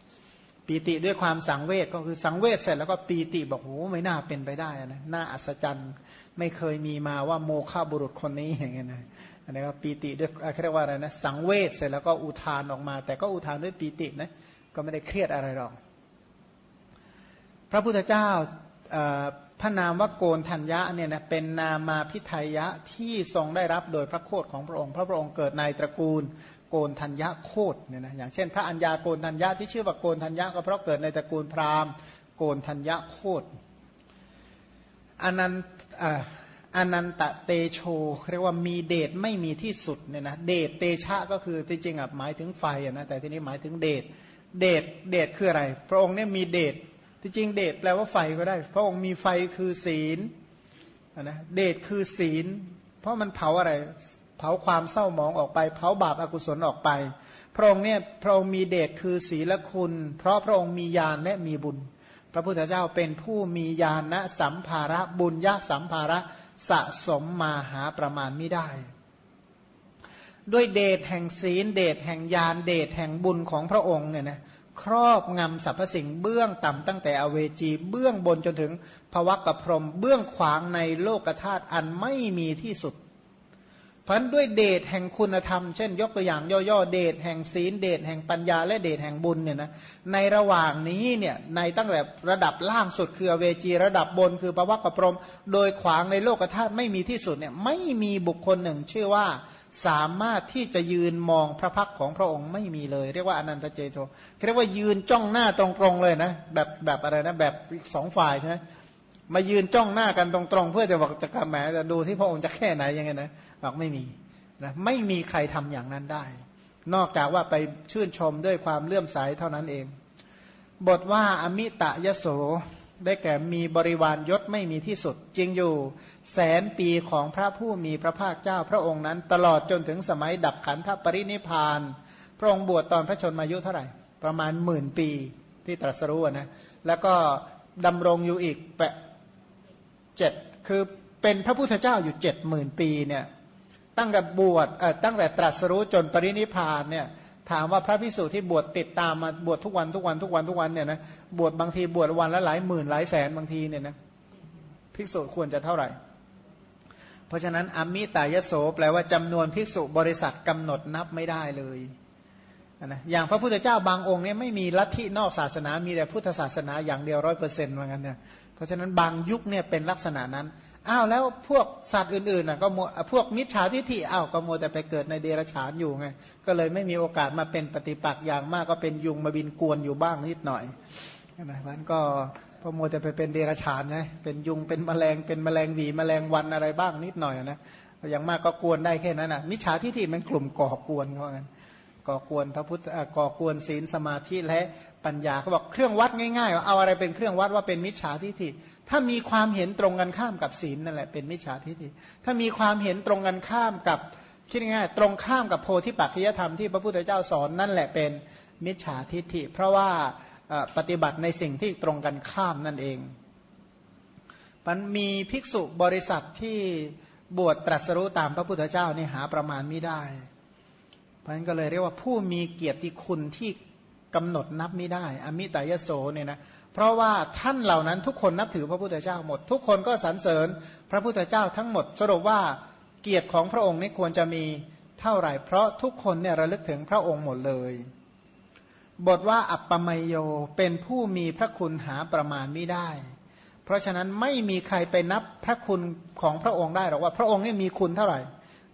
ปีติด้วยความสังเวชก็คือสังเวชเสร็จแล้วก็ปีติบอกโอ้ไม่น่าเป็นไปได้นะน่าอัศจรรย์ ไม่เคยมีมาว่าโมฆะบุรุษคนนี้อย่างเงี้ยนะอันนี้ก็ปีติด้วยเรียกว่าอะไรนะสังเวชเสร็จแล้วก็อุทานออกมา แต่ก็อุทานด้วยปีตินะก็ไม่ได้เครียดอะไรหรอก พระพุทธเจ้าพระนามว่าโกนทัญญะเนี่ยนะเป็นนามาพิทายะที่ทรงได้รับโดยพระโคดของพระองค์ พระพระองค์เกิดในตระกูลโกนทัญญะโคดเนี่ยนะอย่างเช่น พระอัญญาโกนทัญญะที่ชื่อว่าโกนทัญญะก็เพราะเกิดในตระกูลพราหมณ์โกนทัญญะโคด อนันออนันตเตโชเรียกว่ามีเดชไม่มีที่สุดเนี่ยนะเดชเตชะก็คือจริงๆอะหมายถึงไฟนะแต่ที่นี้หมายถึงเดชเดชเดชคืออะไร พระองค์เนี่ยมีเดชที่จริงเดชแปลว่าไฟก็ได้ พระองค์มีไฟคือศีลนะเดชคือศีล เพราะมันเผาอะไร เผาความเศร้าหมองออกไป เผาบาปอากุศลออกไป พระองค์เนี่ยพระองค์มีเดชคือศีลคุณ เพราะพระองค์มีญาณและมีบุญ ระพุทธเจ้าเป็นผู้มีญาณนะสัมภาระบุญญาสัมภาระสะสมมาหาประมาณไม่ได้ ด้วยเดชแห่งศีลเดชแห่งญาณเดชแห่งบุญของพระองค์เนี่ยนะครอบงำสรรพสิ่งเบื้องต่ำตั้งแต่อเวจีเบื้องบนจนถึงภวะกพรมเบื้องขวางในโลกธาตุอันไม่มีที่สุด พันด้วยเดชแห่งคุณธรรม เช่น ยกตัวอย่างย่อๆเดชแห่งศีล เดชแห่งปัญญาและเดชแห่งบุญเนี่ยนะในระหว่างนี้เนี่ยในตั้งแต่ระดับล่างสุดคือเวจีระดับบนคือปวักกพรม โดยขวางในโลกธาตุไม่มีที่สุดเนี่ยไม่มีบุคคลหนึ่ง ชื่อว่าสามารถที่จะยืนมองพระพักของพระองค์ไม่มีเลย เรียกว่าอนันตเจโชเรียกว่ายืนจ้องหน้าตรงๆเลยนะแบบแบบอะไรนะแบบสองฝ่ายใช่ไหม มายืนจ้องหน้ากันตรงๆ เพื่อจะบอกจะกำแหมจะดูที่พระองค์จะแค่ไหนยังไงนะบอกไม่มีนะไม่มีใครทำอย่างนั้นได้ นอกจากว่าไปชื่นชมด้วยความเลื่อมใสเท่านั้นเอง บทว่าอมิตะยโสได้แก่มีบริวารยศไม่มีที่สุด จริงอยู่แสนปีของพระผู้มีพระภาคเจ้าพระองค์นั้น ตลอดจนถึงสมัยดับขันธปรินิพาน พระองค์บวชตอนพระชนมายุเท่าไหร่ ประมาณหมื่นปีที่ตรัสรู้นะแล้วก็ดำรงอยู่อีกแป เจ็ดคือเป็นพระพุทธเจ้าอยู่เจ็ดหมื่นปีเนี่ยตั้งแต่บวชตั้งแต่ตรัสรู้จนปรินิพานเนี่ยถามว่าพระพิสุที่บวชติดตามมาบวชทุกวันทุกวันทุกวันทุกวันเนี่ยนะบวชบางทีบวชวันละหลายหมื่นหลายแสนบางทีเนี่ยนะภิกษุควรจะเท่าไหร่ เพราะฉะนั้นอมิตายโสแปลว่าจำนวนภิกษุบริษัทกำหนดนับไม่ได้เลยนะอย่างพระพุทธเจ้าบางองค์เนี่ยไม่มีลัทธินอกศาสนา มีแต่พุทธศาสนาอย่างเดียวร้อยเปอร์เซ็นต์เหมือนกันเนี่ย เพราะฉะนั้นบางยุคเนี่ยเป็นลักษณะนั้นอ้าวแล้วพวกสัตว์อื่นๆน่ะก็พวกมิจฉาทิฏฐิอ้าวก็มัวแต่ไปเกิดในเดรัจฉานอยู่ไงก็เลยไม่มีโอกาสมาเป็นปฏิปักษ์อย่างมากก็เป็นยุงมาบินกวนอยู่บ้างนิดหน่อยนะมันก็พอมัวแต่ไปเป็นเดรัจฉานไงเป็นยุงเป็นแมลงเป็นแมลงวีแมลงวันอะไรบ้างนิดหน่อยนะอย่างมากก็กวนได้แค่นั้นนะมิจฉาทิฏฐิมันกลุ่มก่อกวนเขางั้นก่อกวนพระพุทธก่อกวนศีลสมาธิและ ปัญญาเขาบอกเครื่องวัดง่ายๆว่าเอาอะไรเป็นเครื่องวัดว่าเป็นมิจฉาทิฏฐิ ถ้ามีความเห็นตรงกันข้ามกับศีลนั่นแหละเป็นมิจฉาทิฏฐิ ถ้ามีความเห็นตรงกันข้ามกับคิดง่ายๆตรงข้ามกับโพธิปัจจยธรรมที่พระพุทธเจ้าสอนนั่นแหละเป็นมิจฉาทิฏฐิ เพราะว่าปฏิบัติในสิ่งที่ตรงกันข้ามนั่นเองมันมีภิกษุบริษัทที่บวชตรัสรู้ตามพระพุทธเจ้านี่หาประมาณไม่ได้ เพราะฉะนั้นก็เลยเรียกว่าผู้มีเกียรติคุณที่ กำหนดนับไม่ได้ อมิตายโสเนี่ยนะเพราะว่าท่านเหล่านั้นทุกคนนับถือพระพุทธเจ้าหมด ทุกคนก็สรรเสริญพระพุทธเจ้าทั้งหมด สรุปว่าเกียรติของพระองค์นี่ควรจะมีเท่าไหร่ เพราะทุกคนเนี่ยระลึกถึงพระองค์หมดเลย บทว่าอัปปมยโยเป็นผู้มีพระคุณหาประมาณไม่ได้ เพราะฉะนั้นไม่มีใครไปนับพระคุณของพระองค์ได้หรอกว่าพระองค์นี่มีคุณเท่าไหร่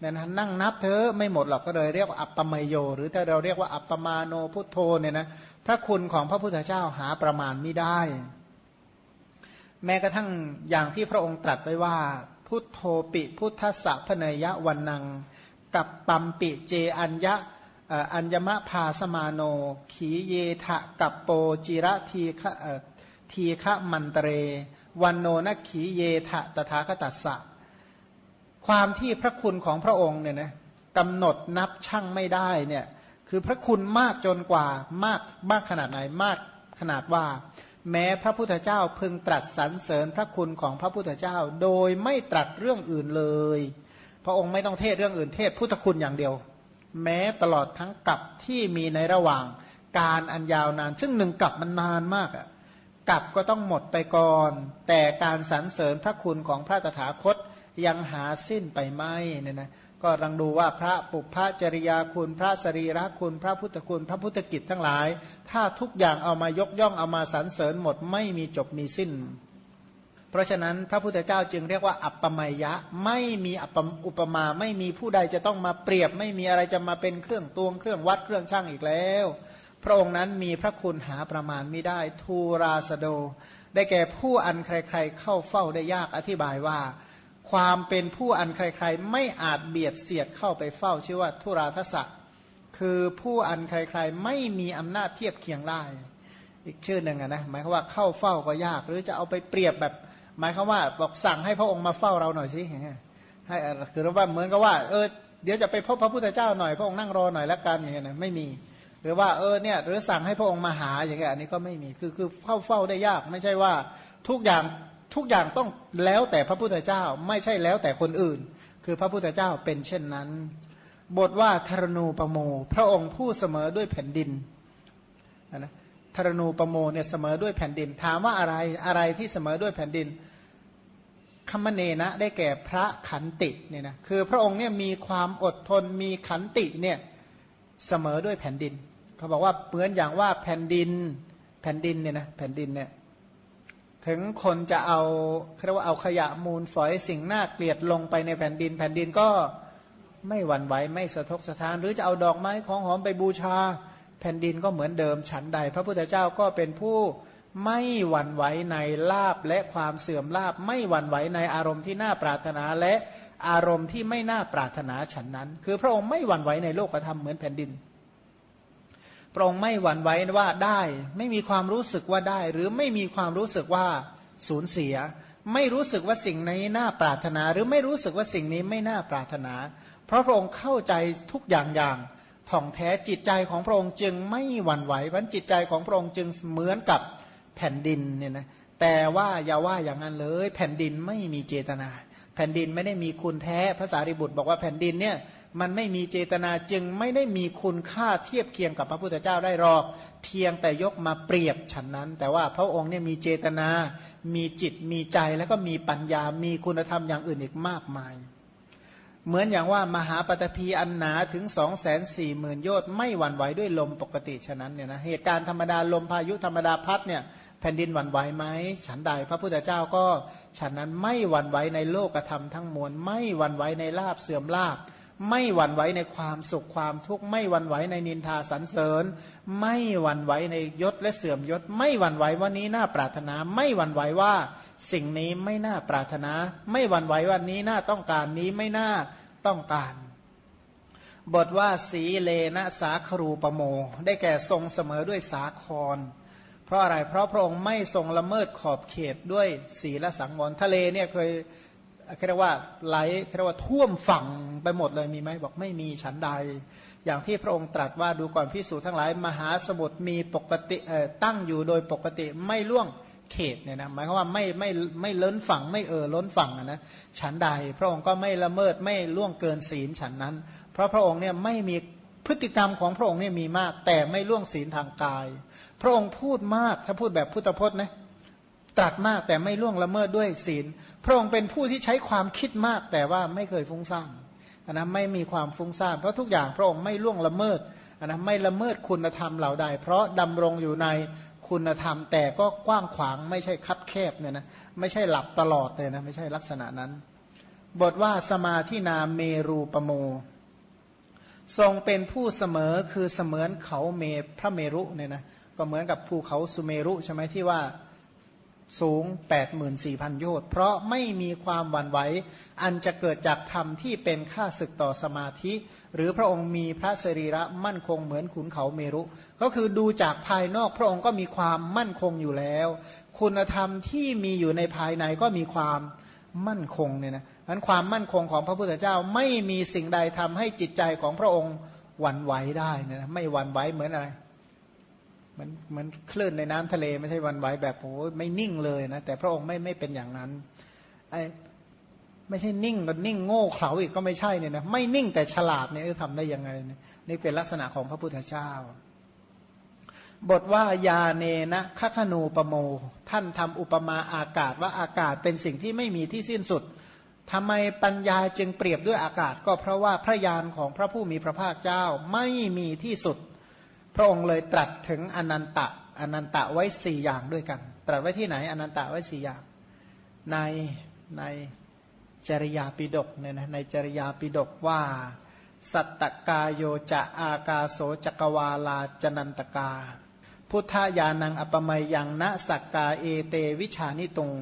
เนี่ยนะนั่งนับเธอไม่หมดหรอกก็เลยเรียกว่าอัปปมโย หรือถ้าเราเรียกว่าอัปปมาโนพุทโธเนี่ยนะพระคุณของพระพุทธเจ้าหาประมาณไม่ได้ แม้กระทั่งอย่างที่พระองค์ตรัสไว้ว่า พุทโธปิพุทธสะพเนยะวันนัง กับปัมปิเจอัญญะอัญญมะพาสมาโน ขีเยทะกับโปจิระทีฆะทีฆะมันเตเร วันโนนขีเยทะตถาคตัสสะ ความที่พระคุณของพระองค์เนี่ยนะกำหนดนับช่างไม่ได้เนี่ยคือพระคุณมากจนกว่ามากมากขนาดไหนมากขนาดว่า แม้พระพุทธเจ้าพึงตรัสสรรเสริญพระคุณของพระพุทธเจ้า โดยไม่ตรัสเรื่องอื่นเลย พระองค์ไม่ต้องเทศเรื่องอื่นเทศพุทธคุณอย่างเดียว แม้ตลอดทั้งกับที่มีในระหว่างการอันยาวนาน ซึ่งหนึ่งกับมันนานมากอะกับก็ต้องหมดไปก่อน แต่การสรรเสริญพระคุณของพระตถาคต ยังหาสิ้นไปไม่เนี่ยนะก็รังดูว่าพระปุพพจริยาคุณพระสรีระคุณ พระพุทธคุณ พระพุทธกิจทั้งหลาย ถ้าทุกอย่างเอามายกย่องเอามาสรรเสริญหมดไม่มีจบมีสิ้น เพราะฉะนั้นพระพุทธเจ้าจึงเรียกว่า อัปปมัยยะไม่มีอัปอุปมาไม่มีผู้ใดจะต้องมาเปรียบ ไม่มีอะไรจะมาเป็นเครื่องตวงเครื่องวัดเครื่องช่างอีกแล้ว พระองค์นั้นมีพระคุณหาประมาณไม่ได้ทูราสโด ได้แก่ผู้อันใครๆเข้าเฝ้าได้ยากอธิบายว่า ความเป็นผู้อันใครๆ ไม่อาจเบียดเสียดเข้าไปเฝ้า ชื่อว่าทุราทศะคือผู้อันใครๆ ไม่มีอำนาจเทียบเคียงได้ อีกชื่อหนึ่งนะหมายความว่าเข้าเฝ้าก็ยาก หรือจะเอาไปเปรียบแบบ หมายความว่าบอกสั่งให้พระองค์มาเฝ้าเราหน่อยสิให้คือว่าเหมือนกับว่าเออเดี๋ยวจะไปพบพระพุทธเจ้าหน่อยพระองค์นั่งรอหน่อยแล้วกันอย่างเงี้ยนะไม่มี หรือว่าเออเนี่ยหรือสั่งให้พระองค์มาหาอย่างเงี้ยอันนี้ก็ไม่มีคือคือเข้าเฝ้าได้ยากไม่ใช่ว่าทุกอย่าง ทุกอย่างต้องแล้วแต่พระพุทธเจ้าไม่ใช่แล้วแต่คนอื่น คือพระพุทธเจ้าเป็นเช่นนั้น บทว่าธรณูปโม พระองค์ผู้เสมอด้วยแผ่นดินนะธรณูปโมเนี่ยเสมอด้วยแผ่นดิน ถามว่าอะไรอะไรที่เสมอด้วยแผ่นดินคัมเนนะได้แก่พระขันติเนี่ยนะคือพระองค์เนี่ยมีความอดทนมีขันติเนี่ยเสมอด้วยแผ่นดิน เขาบอกว่าเหมือนอย่างว่าแผ่นดินแผ่นดินเนี่ยนะแผ่นดินเนี่ย ถึงคนจะเอาเรียกว่าเอาขยะมูลฝอยสิ่งน่าเกลียดลงไปในแผ่นดิน แผ่นดินก็ไม่หวั่นไหวไม่สะทกสะท้าน หรือจะเอาดอกไม้ของหอมไปบูชา แผ่นดินก็เหมือนเดิมฉันใด พระพุทธเจ้าก็เป็นผู้ไม่หวั่นไหวในลาบและความเสื่อมลาบไม่หวั่นไหวในอารมณ์ที่น่าปรารถนาและอารมณ์ที่ไม่น่าปรารถนาฉันนั้น คือพระองค์ไม่หวั่นไหวในโลกธรรมเหมือนแผ่นดิน พระองค์ไม่หวั่นไหวว่าได้ ไม่มีความรู้สึกว่าได้ หรือไม่มีความรู้สึกว่าสูญเสีย ไม่รู้สึกว่าสิ่งนี้น่าปรารถนา หรือไม่รู้สึกว่าสิ่งนี้ไม่น่าปรารถนา เพราะพระองค์เข้าใจทุกอย่างอย่างท่องแท้จิตใจของพระองค์จึงไม่หวั่นไหววันจิตใจของพระองค์จึงเหมือนกับแผ่นดินเนี่ยนะแต่ว่าอย่าว่าอย่างนั้นเลย แผ่นดินไม่มีเจตนา แผ่นดินไม่ได้มีคุณแท้ภาษาริบุตรบอกว่าแผ่นดินเนี่ยมันไม่มีเจตนาจึงไม่ได้มีคุณค่าเทียบเคียงกับพระพุทธเจ้าได้หรอก เพียงแต่ยกมาเปรียบฉันนั้น แต่ว่าพระองค์เนี่ยมีเจตนา มีจิตมีใจแล้วก็มีปัญญา มีคุณธรรมอย่างอื่นอีกมากมาย เหมือนอย่างว่ามหาปฐพีอันหนาถึงสองแสนสี่หมื่นโยชน์ไม่หวั่นไหวด้วยลมปกติฉะนั้นเนี่ยนะเหตุการณ์ธรรมดาลมพายุธรรมดาพัดเนี่ย แผ่นดินหวั่นไหวไหมฉันใดพระพุทธเจ้าก็ฉันนั้นไม่หวั่นไหวในโลกธรรมทั้งมวลไม่หวั่นไหวในลาบเสื่อมลาบไม่หวั่นไหวในความสุขความทุกข์ไม่หวั่นไหวในนินทาสรรเสริญ ไม่หวั่นไหวในยศและเสื่อมยศ ไม่หวั่นไหวว่านี้น่าปรารถนา ไม่หวั่นไหวว่าสิ่งนี้ไม่น่าปรารถนา ไม่หวั่นไหวว่านี้น่าต้องการนี้ไม่น่าต้องการ บทว่าสีเลนะสาครูปโม ได้แก่ทรงเสมอด้วยสาคร ราะอะไร เพราะพระองค์ไม่ทรงละเมิดขอบเขตด้วยศีลสังวรทะเลเนี่ยเคยเรียกว่าไหลเรียกว่าท่วมฝั่งไปหมดเลยมีไหมบอกไม่มีฉันใด อย่างที่พระองค์ตรัสว่าดูก่อนพิสูจทั้งหลาย มหาสมุทรมีปกติตั้งอยู่โดยปกติไม่ล่วงเขตเนี่ยนะหมายความว่าไม่ไม่ไม่ล้นฝั่งไม่เออล้นฝั่งนะฉันใด พระองค์ก็ไม่ละเมิดไม่ล่วงเกินศีลฉันนั้น เพราะพระองค์เนี่ยไม่มี พฤติกรรมของพระองค์เนี่ยมีมาก แต่ไม่ล่วงศีลทางกาย พระองค์พูดมากถ้าพูดแบบพุทธพจน์นะตรัสมากแต่ไม่ล่วงละเมิดด้วยศีล พระองค์เป็นผู้ที่ใช้ความคิดมากแต่ว่าไม่เคยฟุ้งซ่านนะไม่มีความฟุ้งซ่านเพราะทุกอย่างพระองค์ไม่ล่วงละเมิดนะไม่ละเมิดคุณธรรมเหล่าใด เพราะดำรงอยู่ในคุณธรรมแต่ก็กว้างขวางไม่ใช่คับแคบเนี่ยนะไม่ใช่หลับตลอดเลยนะไม่ใช่ลักษณะนั้น บทว่าสมาธินาเมรูปโม ทรงเป็นผู้เสมอคือเสมือนเขาเมพระเมรุเนี่ยนะก็เหมือนกับภูเขาสุเมรุใช่ไหมที่ว่าสูง 84,000 โยชน์ เพราะไม่มีความหวั่นไหว อันจะเกิดจากธรรมที่เป็นค่าศึกต่อสมาธิ หรือพระองค์มีพระสรีระมั่นคงเหมือนขุนเขาเมรุ ก็คือดูจากภายนอกพระองค์ก็มีความมั่นคงอยู่แล้ว คุณธรรมที่มีอยู่ในภายในก็มีความมั่นคงเนี่ยนะ นั้นความมั่นคงของพระพุทธเจ้าไม่มีสิ่งใดทำให้จิตใจของพระองค์หวั่นไหวได้นะไม่หวั่นไหวเหมือนอะไรมันมันคลื่นในน้ำทะเลไม่ใช่วันไหวแบบโอ้ไม่นิ่งเลยนะแต่พระองค์ไม่ไม่เป็นอย่างนั้นไอ้ไม่ใช่นิ่งก็นิ่งโง่เขลาอีกก็ไม่ใช่เนี่ยนะไม่นิ่งแต่ฉลาดเนี่ยทำได้ยังไงนี่เป็นลักษณะของพระพุทธเจ้า บทว่ายาเนนะคขนูปโม ท่านทำอุปมาอากาศว่าอากาศเป็นสิ่งที่ไม่มีที่สิ้นสุด ทำไมปัญญาจึงเปรียบด้วยอากาศ ก็เพราะว่าพระยานของพระผู้มีพระภาคเจ้าไม่มีที่สุด พระองค์เลยตรัสถึงอนันตะอนันตะไว้สี่อย่างด้วยกัน ตรัสไว้ที่ไหนอนันตะไว้สี่อย่าง ในในจริยาปิดกเนี่ยนะในจริยาปิดกว่า สัตตกาโยจะอากาโสจักวาลาจนันตกา พุทธญาณังอปมัยยังณสักกาเอเตวิชานิตุง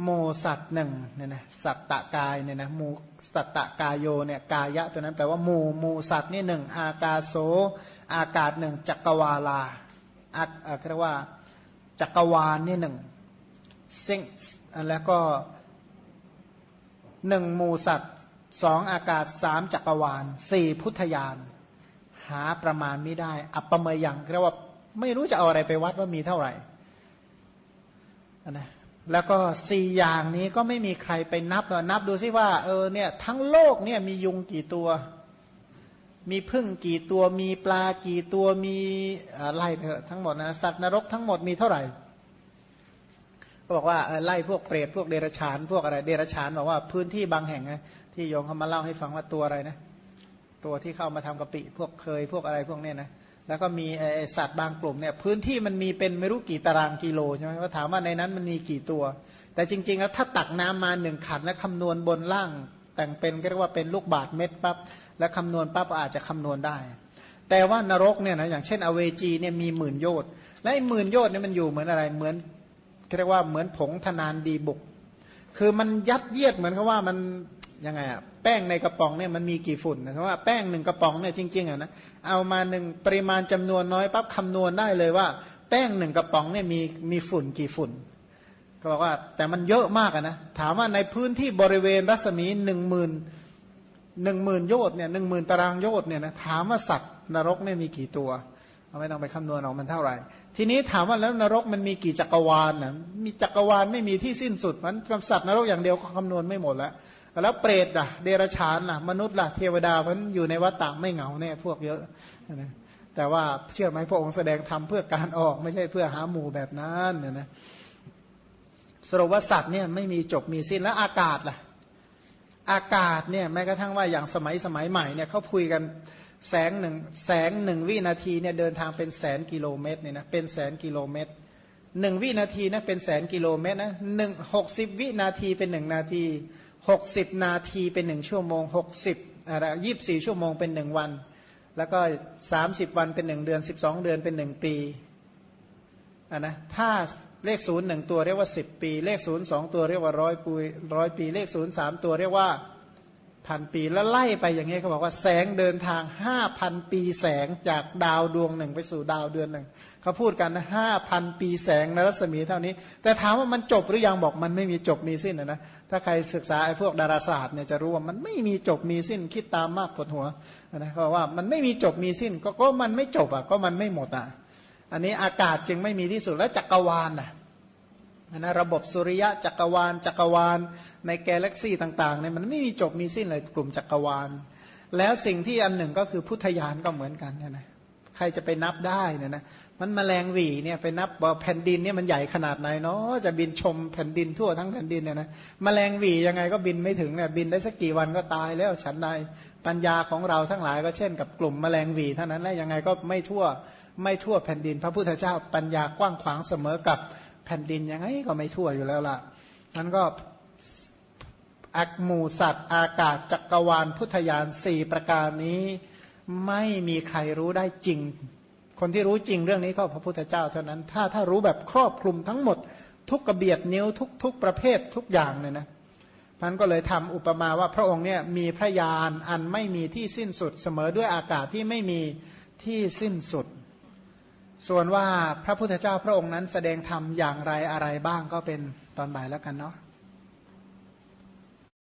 โมสัตหนึ่งเนี่ยนะสัตตะกายเนี่ยนะมูสัตตะกายโยเนี่ยกายะตัวนั้นแปลว่ามูมูสัตนี่หนึ่งอากาโสอากาศหนึ่งจักรวาลาอักเรียกว่าจักรวาลนี่หนึ่งซิงแล้วก็หนึ่งมูสัตสองอากาศสามจักรวาลสี่พุทธยาน หาประมาณไม่ได้ อัปปเมยังเรียกว่าไม่รู้จะเอาอะไรไปวัดว่ามีเท่าไหร่นะ แล้วก็สี่อย่างนี้ก็ไม่มีใครไปนับนับดูซิว่าเออเนี่ยทั้งโลกเนี่ยมียุงกี่ตัว มีพึ่งกี่ตัวมีปลากี่ตัวมีไล่เถอะทั้งหมดนะสัตว์นรกทั้งหมดมีเท่าไหร่ก็บอกว่าไล่พวกเปรตพวกเดรัจฉานพวกอะไรเดรัจฉานบอกว่าพื้นที่บางแห่งนะที่โยงเขามาเล่าให้ฟังว่าตัวอะไรนะ ตัวที่เข้ามาทำกะปิ พวกเคยพวกอะไรพวกเนี้ยนะ แล้วก็มีสัตว์บางกลุ่มเนี่ยพื้นที่มันมีเป็นไม่รู้กี่ตารางกิโลใช่ไหมก็ถามว่าในนั้นมันมีกี่ตัว แต่จริง ๆ แล้วถ้าตักน้ำมาหนึ่งขันและคำนวณบนล่าง แต่งเป็นก็เรียกว่าเป็นลูกบาทเม็ดปั๊บแล้วคำนวณปั๊บอาจจะคำนวณได้ แต่ว่านรกเนี่ยนะอย่างเช่นอเวจีเนี่ยมีหมื่นโยชน์และหมื่นโยชน์เนี่ยมันอยู่เหมือนอะไรเหมือนเรียกว่าเหมือนผงธนานดีบุก คือมันยัดเยียดเหมือนกับว่ามัน ยังไงอะแป้งในกระป๋องเนี่ยมันมีกี่ฝุ่นนะว่าแป้งหนึ่งกระป๋องเนี่ยจริงๆอะนะเอามาหนึ่งปริมาณจำนวนน้อยปั๊บคำนวณได้เลยว่า แป้งหนึ่งกระป๋องเนี่ยมีมีฝุ่นกี่ฝุ่นก็บอกว่าแต่มันเยอะมากนะถามว่าในพื้นที่บริเวณรัศมีหนึ่งหมื่นหนึ่งหมื่นโยชน์เนี่ยหนึ่งหมื่นตารางโยชน์เนี่ยนะถามว่าสัตว์นรกเนี่ยมีกี่ตัวเราไม่ต้องไปคำนวณออกมันเท่าไหร่ ทีนี้ถามว่าแล้วนรกมันมีกี่จักรวาลนะมีจักรวาลไม่มีที่สิ้นสุดมันสัตว์นรกอย่างเดียวก็คำนวณไม่หมดแล้ว แล้วเปรตล่ะ เดรัจฉานล่ะ มนุษย์ล่ะ เทวดาเพราะอยู่ในวัฏฏะไม่เหงาแน่พวกเยอะนะแต่ว่าเชื่อไหมพระองค์แสดงธรรมเพื่อการออกไม่ใช่เพื่อหาหมู่แบบนั้นนะนะสรุปว่าสัตว์เนี่ยไม่มีจบมีสิ้นแล้วอากาศล่ะ อากาศเนี่ยแม้กระทั่งว่าอย่างสมัยสมัยใหม่เนี่ยเขาคุยกันแสงหนึ่งแสงหนึ่งวินาทีเนี่ยเดินทางเป็นแสนกิโลเมตรเนี่ยนะเป็นแสนกิโลเมตรหนึ่งวินาทีนะเป็นแสนกิโลเมตรนะหนึ่งหกสิบวินาทีเป็นหนึ่งนาที หกสิบนาทีเป็นหนึ่งชั่วโมงหกสิบอะไรยี่บสี่ชั่วโมงเป็นหนึ่งวัน แล้วก็สามสิบวันเป็นหนึ่งเดือนสิบสองเดือนเป็นหนึ่งปีอะนะถ้าเลขศูนย์หนึ่งตัวเรียกว่าสิบปี เลขศูนย์สองตัวเรียกว่าร้อยปีร้อยปี เลขศูนย์สามตัวเรียกว่า พันปีแล้วไล่ไปอย่างนี้เขาบอกว่าแสงเดินทางห้าพันปีแสงจากดาวดวงหนึ่งไปสู่ดาวเดือนหนึ่งเขาพูดกันนะห้าพันปีแสงในรัศมีเท่านี้ แต่ถามว่ามันจบหรือยังบอกมันไม่มีจบมีสิ้นนะนะถ้าใครศึกษาไอ้พวกดาราศาสตร์เนี่ยจะรู้ว่ามันไม่มีจบมีสิ้นคิดตามมากปวดหัวนะเขาว่ามันไม่มีจบมีสิ้นก็ก็มันไม่จบอะก็มันไม่หมดอะ อันนี้อากาศจึงไม่มีที่สุดแล้วจักรวาลอะ นะระบบสุริยะจักรวาล จักรวาล ในกลเล็กซี่ต่างๆเนี่ยมันไม่มีจบมีสิ้นเลยกลุ่มจักรวาล แล้วสิ่งที่อันหนึ่งก็คือพุทธยานก็เหมือนกันเนี่ยนะใครจะไปนับได้เนี่ยนะมันมแมลงหวีเนี่ยไปนับว่าแผ่นดินเนี่ยมันใหญ่ขนาดไหนเนาะจะบินชมแผ่นดินทั่วทั้งแผ่นดินเนี่ยนะมแมลงหวียังไงก็บินไม่ถึงเนี่ยบินได้สักกี่วันก็ตายแล้วฉันใดปัญญาของเราทั้งหลายก็เช่นกับกลุ่มมแมลงหวีเท่านั้นแหละยังไงก็ไม่ทั่วไม่ทั่วแผ่นดิน พระพุทธเจ้าปัญญากว้างขวางเสมอกับ ผ่นดินยังไงก็ไม่ทั่วอยู่แล้วล่ะนั้นก็อักหมูสัตว์ อากาศจักรวาลพุทธยานสี่ประการนี้ไม่มีใครรู้ได้จริง คนที่รู้จริงเรื่องนี้ก็พระพุทธเจ้าเท่านั้น ถ้าถ้ารู้แบบครอบคลุมทั้งหมด ทุกกระเบียดนิ้วทุกทุกประเภททุกอย่างเนี่ยนะพันก็เลยทำอุปมาว่าพระองค์เนี่ยมีพระยานอันไม่มีที่สิ้นสุดเสมอด้วยอากาศที่ไม่มีที่สิ้นสุด ส่วนว่าพระพุทธเจ้าพระองค์นั้นแสดงธรรมอย่างไรอะไรบ้างก็เป็นตอนบ่ายแล้วกันเนาะ